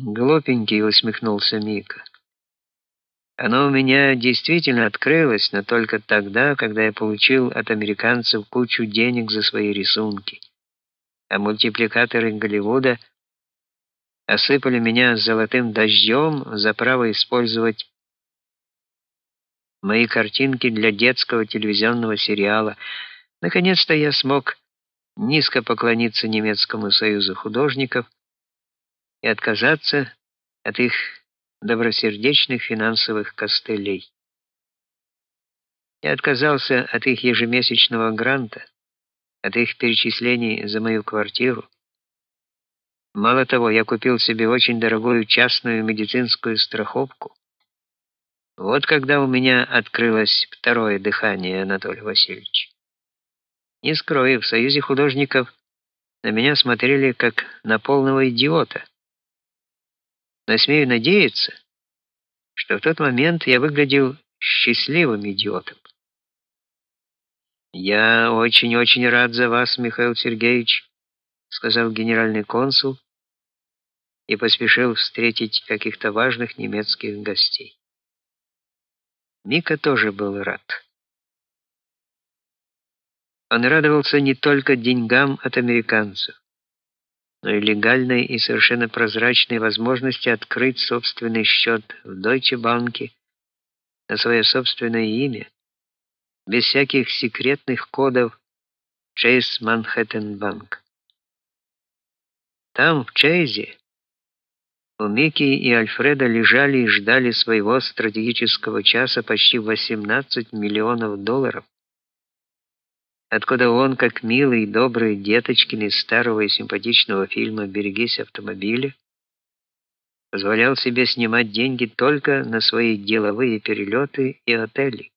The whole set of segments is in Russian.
Глупенький усмехнулся Мика. Оно у меня действительно открылось, но только тогда, когда я получил от американцев кучу денег за свои рисунки. А мультипликаторы Голливуда осыпали меня золотым дождем за право использовать мои картинки для детского телевизионного сериала. Наконец-то я смог низко поклониться немецкому союзу художников и отказаться от их добросердечных финансовых костылей. Я отказался от их ежемесячного гранта, от их перечислений за мою квартиру. Мало того, я купил себе очень дорогую частную медицинскую страховку. Вот когда у меня открылось второе дыхание, Анатолий Васильевич. Не скрою, в Союзе художников на меня смотрели как на полного идиота но смею надеяться, что в тот момент я выглядел счастливым идиотом. Я очень-очень рад за вас, Михаил Сергеевич, сказал генеральный консул и поспешил встретить каких-то важных немецких гостей. Мика тоже был рад. Он радовался не только деньгам от американцев но и легальной и совершенно прозрачной возможности открыть собственный счет в Deutsche Bank на свое собственное имя, без всяких секретных кодов Chase Manhattan Bank. Там, в Чейзе, у Микки и Альфреда лежали и ждали своего стратегического часа почти 18 миллионов долларов откуда он, как милый и добрый деточкин из старого и симпатичного фильма «Берегись автомобиля», позволял себе снимать деньги только на свои деловые перелеты и отели.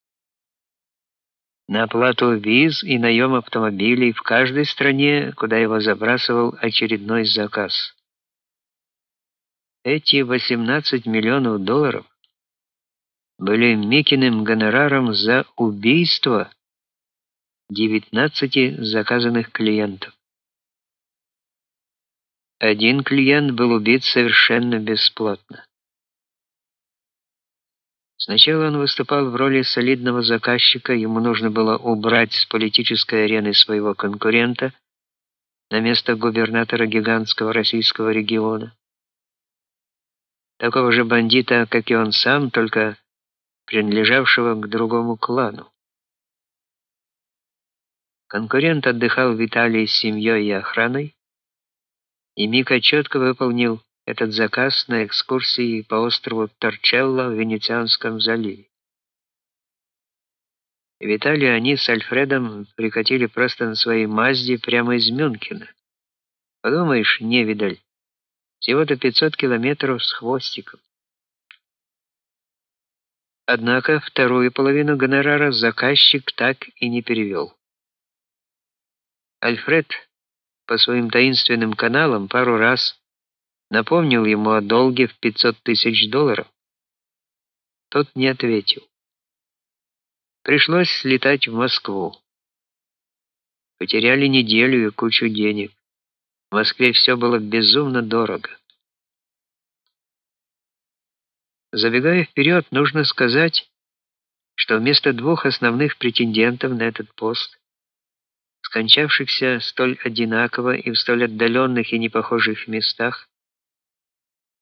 На оплату виз и наем автомобилей в каждой стране, куда его забрасывал очередной заказ. Эти 18 миллионов долларов были Микиным гонораром за убийство 19 заказанных клиентов. Один клиент был убит совершенно бесплатно. Сначала он выступал в роли солидного заказчика, ему нужно было убрать с политической арены своего конкурента на место губернатора гигантского российского региона. Такого же бандита, как и он сам, только принадлежавшего к другому клану. Конкурент отдыхал в Италии с семьей и охраной, и Мика четко выполнил этот заказ на экскурсии по острову Торчелло в Венецианском заливе. В Италию они с Альфредом прикатили просто на своей Мазде прямо из Мюнхена. Подумаешь, невидаль. Всего-то 500 километров с хвостиком. Однако вторую половину гонорара заказчик так и не перевел. Альфред по своим таинственным каналам пару раз напомнил ему о долге в 500 тысяч долларов. Тот не ответил. Пришлось слетать в Москву. Потеряли неделю и кучу денег. В Москве все было безумно дорого. Забегая вперед, нужно сказать, что вместо двух основных претендентов на этот пост скончавшихся столь одинаково и в столь отдаленных и непохожих местах.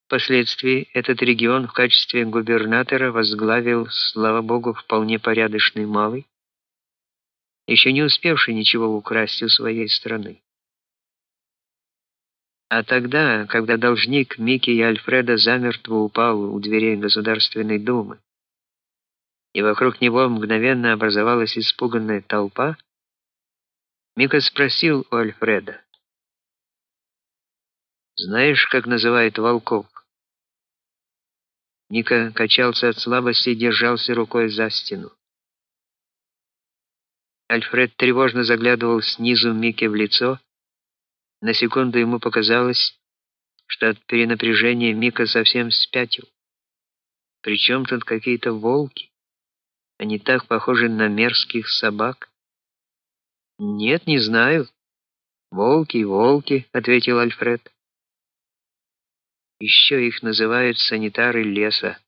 Впоследствии этот регион в качестве губернатора возглавил, слава богу, вполне порядочный малый, еще не успевший ничего украсть у своей страны. А тогда, когда должник Микки и Альфреда замертво упал у дверей Государственной Думы, и вокруг него мгновенно образовалась испуганная толпа, Мика спросил у Альфреда. «Знаешь, как называют волков?» Ника качался от слабости и держался рукой за стену. Альфред тревожно заглядывал снизу Мике в лицо. На секунду ему показалось, что от перенапряжения Мика совсем спятил. Причем тут какие-то волки? Они так похожи на мерзких собак. Нет, не знаю. Волки, волки, ответил Альфред. Еще их называют санитары леса.